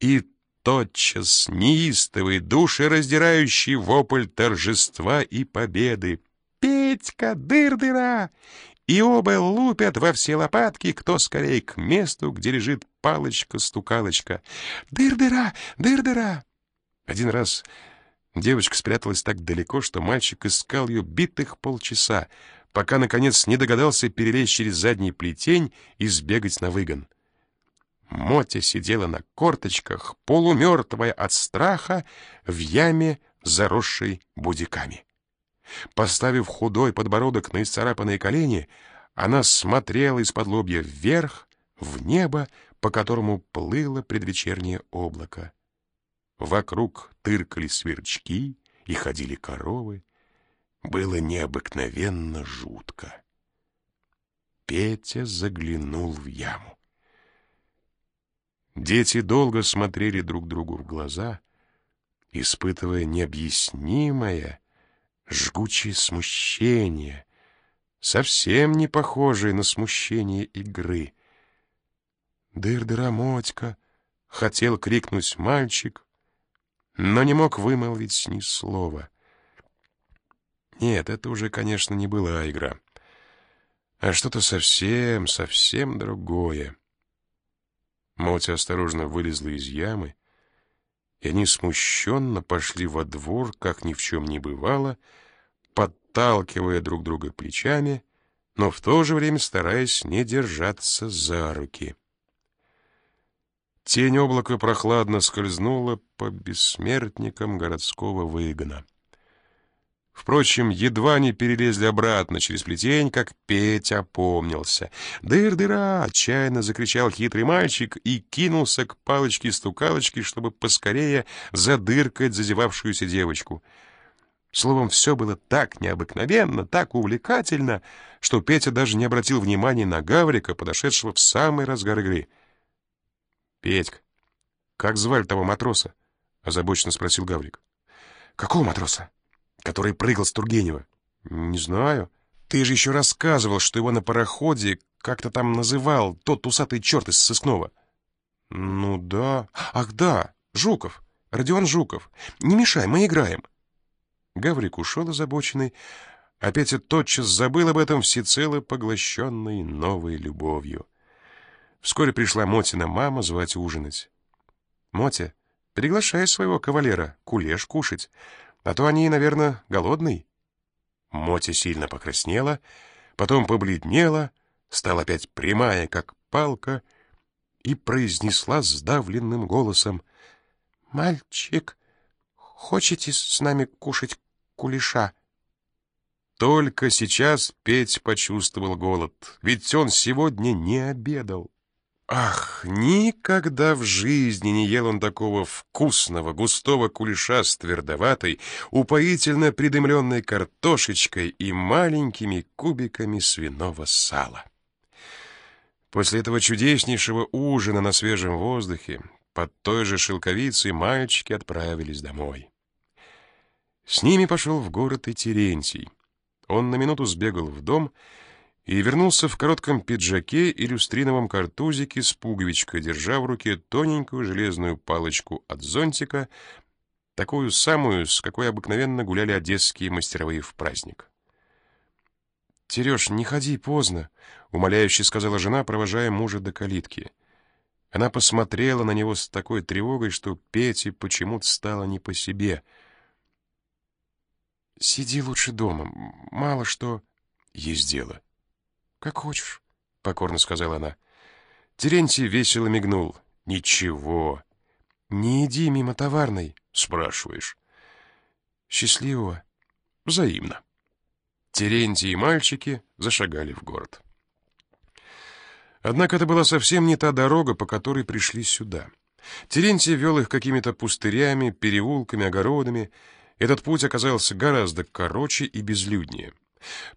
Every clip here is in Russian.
И тотчас неистовый, душераздирающий вопль торжества и победы. «Петька, дыр-дыра!» И оба лупят во все лопатки, кто скорее к месту, где лежит палочка-стукалочка. «Дыр-дыра! Дыр-дыра!» Один раз девочка спряталась так далеко, что мальчик искал ее битых полчаса, пока, наконец, не догадался перелезть через задний плетень и сбегать на выгон. Мотя сидела на корточках, полумертвая от страха, в яме, заросшей будиками. Поставив худой подбородок на исцарапанные колени, она смотрела из-под лобья вверх, в небо, по которому плыло предвечернее облако. Вокруг тыркали сверчки и ходили коровы. Было необыкновенно жутко. Петя заглянул в яму. Дети долго смотрели друг другу в глаза, испытывая необъяснимое, жгучее смущение, совсем не похожее на смущение игры. «Дыр-дыра, Мотька!» — хотел крикнуть мальчик, но не мог вымолвить ни слова. Нет, это уже, конечно, не была игра, а что-то совсем, совсем другое. Мотя осторожно вылезла из ямы, и они смущенно пошли во двор, как ни в чем не бывало, подталкивая друг друга плечами, но в то же время стараясь не держаться за руки. Тень облака прохладно скользнула по бессмертникам городского выгона. Впрочем, едва не перелезли обратно через плетень, как Петя опомнился. «Дыр-дыра!» — отчаянно закричал хитрый мальчик и кинулся к палочке-стукалочке, чтобы поскорее задыркать зазевавшуюся девочку. Словом, все было так необыкновенно, так увлекательно, что Петя даже не обратил внимания на Гаврика, подошедшего в самый разгар игры. «Петька, как звали того матроса?» — озабоченно спросил Гаврик. «Какого матроса?» Который прыгал с Тургенева? Не знаю. Ты же еще рассказывал, что его на пароходе как-то там называл тот усатый черт из сыскного. Ну да. Ах да, Жуков. Родион Жуков. Не мешай, мы играем. Гаврик ушел озабоченный, а Петя тотчас забыл об этом всецело поглощенной новой любовью. Вскоре пришла Мотина мама звать ужинать. «Мотя, приглашай своего кавалера кулеш кушать. А то они, наверное, голодный. Мотя сильно покраснела, потом побледнела, стала опять прямая, как палка, и произнесла сдавленным голосом. «Мальчик, хочете с нами кушать кулеша?» Только сейчас Петь почувствовал голод, ведь он сегодня не обедал. Ах, никогда в жизни не ел он такого вкусного, густого кулеша с твердоватой, упоительно придымленной картошечкой и маленькими кубиками свиного сала. После этого чудеснейшего ужина на свежем воздухе под той же шелковицей мальчики отправились домой. С ними пошел в город и Терентий. Он на минуту сбегал в дом и вернулся в коротком пиджаке и люстриновом картузике с пуговичкой, держа в руке тоненькую железную палочку от зонтика, такую самую, с какой обыкновенно гуляли одесские мастеровые в праздник. «Тереш, не ходи поздно», — умоляюще сказала жена, провожая мужа до калитки. Она посмотрела на него с такой тревогой, что Пете почему-то стало не по себе. «Сиди лучше дома, мало что...» «Есть дело». «Как хочешь», — покорно сказала она. Терентий весело мигнул. «Ничего». «Не иди мимо товарной», — спрашиваешь. «Счастливого». «Взаимно». Терентий и мальчики зашагали в город. Однако это была совсем не та дорога, по которой пришли сюда. Терентий вел их какими-то пустырями, переулками, огородами. Этот путь оказался гораздо короче и безлюднее.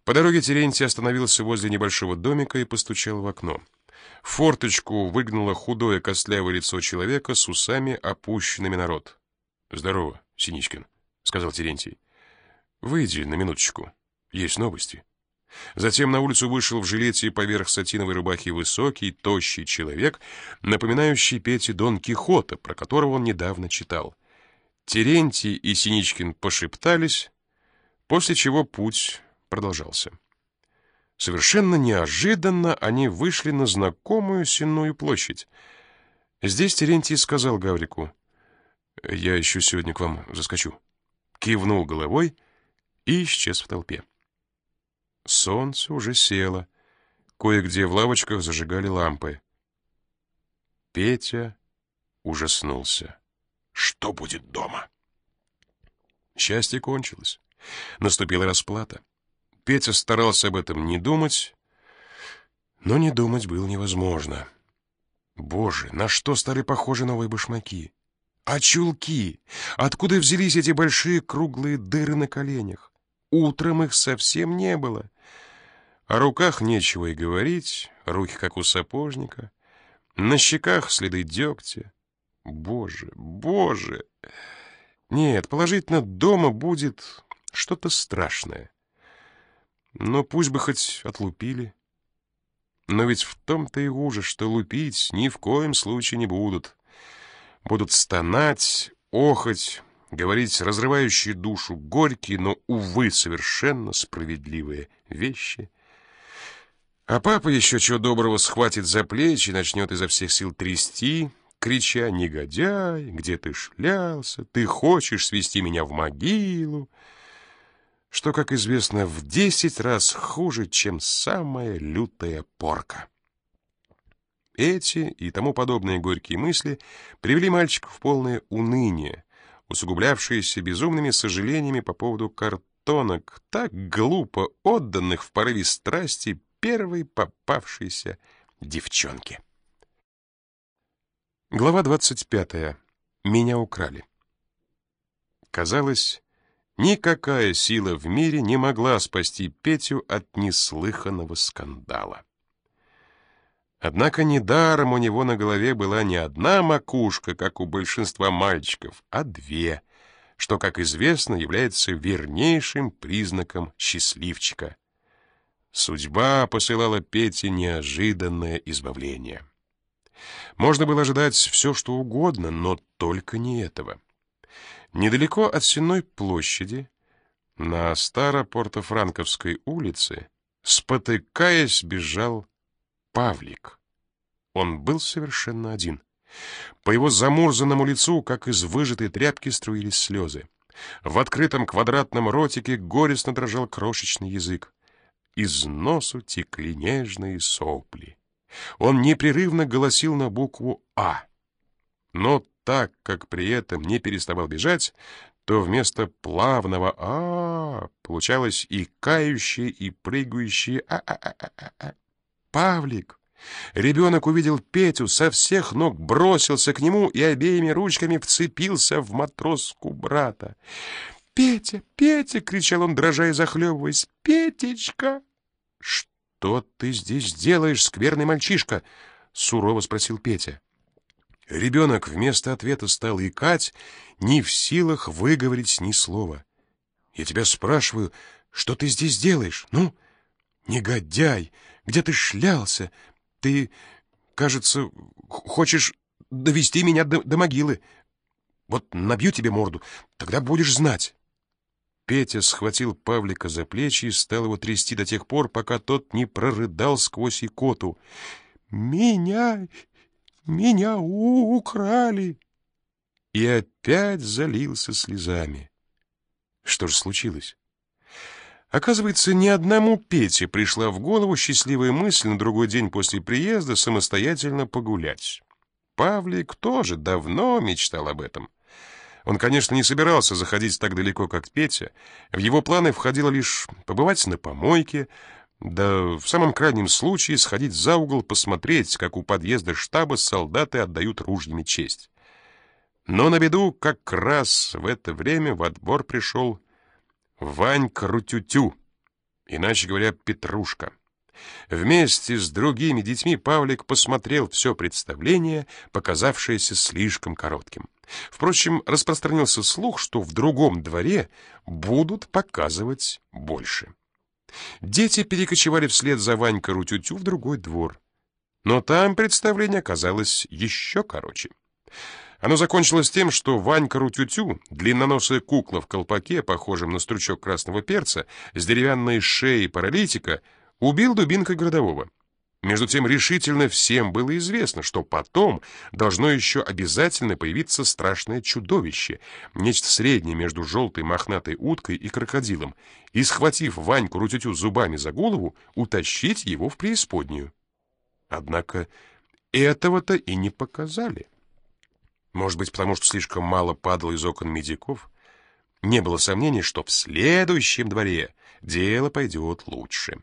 По дороге Терентий остановился возле небольшого домика и постучал в окно. В форточку выгнуло худое костлявое лицо человека с усами, опущенными на рот. «Здорово, Синичкин», — сказал Терентий. «Выйди на минуточку. Есть новости». Затем на улицу вышел в жилете поверх сатиновой рубахи высокий, тощий человек, напоминающий Пете Дон Кихота, про которого он недавно читал. Терентий и Синичкин пошептались, после чего путь продолжался. Совершенно неожиданно они вышли на знакомую Сенную площадь. Здесь Терентий сказал Гаврику, «Я еще сегодня к вам заскочу». Кивнул головой и исчез в толпе. Солнце уже село. Кое-где в лавочках зажигали лампы. Петя ужаснулся. Что будет дома? Счастье кончилось. Наступила расплата. Петя старался об этом не думать, но не думать было невозможно. Боже, на что стали похожи новые башмаки? А чулки? Откуда взялись эти большие круглые дыры на коленях? Утром их совсем не было. О руках нечего и говорить, руки как у сапожника. На щеках следы дегтя. Боже, боже! Нет, положительно, дома будет что-то страшное. Но пусть бы хоть отлупили. Но ведь в том-то и ужас, что лупить ни в коем случае не будут. Будут стонать, охоть, говорить разрывающие душу горькие, но, увы, совершенно справедливые вещи. А папа еще чего доброго схватит за плечи и начнет изо всех сил трясти, крича «Негодяй, где ты шлялся? Ты хочешь свести меня в могилу?» Что, как известно, в десять раз хуже, чем самая лютая порка. Эти и тому подобные горькие мысли привели мальчика в полное уныние, усугублявшиеся безумными сожалениями по поводу картонок, так глупо отданных в порыве страсти первой попавшейся девчонке. Глава 25. Меня украли. Казалось, никакая сила в мире не могла спасти Петю от неслыханного скандала. Однако недаром у него на голове была не одна макушка, как у большинства мальчиков, а две, что, как известно, является вернейшим признаком счастливчика. Судьба посылала Пете неожиданное избавление. Можно было ожидать все, что угодно, но только не этого. Недалеко от Сенной площади, на Старо-Портофранковской улице, спотыкаясь, бежал Павлик. Он был совершенно один. По его замурзанному лицу, как из выжатой тряпки, струились слезы. В открытом квадратном ротике горестно дрожал крошечный язык. Из носу текли нежные сопли. Он непрерывно голосил на букву «А». Но так как при этом не переставал бежать, то вместо плавного «А» получалось и кающее, и прыгающее «А-а-а-а-а». Павлик! Ребенок увидел Петю, со всех ног бросился к нему и обеими ручками вцепился в матроску брата. «Петя! Петя!» — кричал он, дрожа и захлебываясь. «Петечка!» «Что ты здесь делаешь, скверный мальчишка?» — сурово спросил Петя. Ребенок вместо ответа стал икать, не в силах выговорить ни слова. «Я тебя спрашиваю, что ты здесь делаешь? Ну, негодяй, где ты шлялся? Ты, кажется, хочешь довести меня до, до могилы. Вот набью тебе морду, тогда будешь знать». Петя схватил Павлика за плечи и стал его трясти до тех пор, пока тот не прорыдал сквозь икоту. «Меня... меня украли!» И опять залился слезами. Что же случилось? Оказывается, ни одному Пете пришла в голову счастливая мысль на другой день после приезда самостоятельно погулять. Павлик тоже давно мечтал об этом. Он, конечно, не собирался заходить так далеко, как Петя. В его планы входило лишь побывать на помойке, да в самом крайнем случае сходить за угол посмотреть, как у подъезда штаба солдаты отдают ружьями честь. Но на беду как раз в это время в отбор пришел Вань Крутютю, иначе говоря, Петрушка. Вместе с другими детьми Павлик посмотрел все представление, показавшееся слишком коротким. Впрочем, распространился слух, что в другом дворе будут показывать больше. Дети перекочевали вслед за Ванькой Рутютю в другой двор. Но там представление оказалось еще короче. Оно закончилось тем, что Ванька Рутютю, длинноносая кукла в колпаке, похожем на стручок красного перца, с деревянной шеей паралитика, убил дубинкой городового. Между тем решительно всем было известно, что потом должно еще обязательно появиться страшное чудовище, нечто среднее между желтой мохнатой уткой и крокодилом, и, схватив Ваньку Рутютю зубами за голову, утащить его в преисподнюю. Однако этого-то и не показали. Может быть, потому что слишком мало падало из окон медиков? Не было сомнений, что в следующем дворе дело пойдет лучше.